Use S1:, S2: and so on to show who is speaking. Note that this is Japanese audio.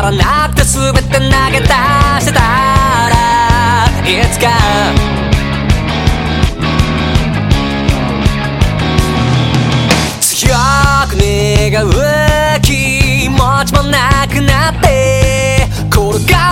S1: 全て投げ出せたらいつか強く願う気持ちもなくなって転が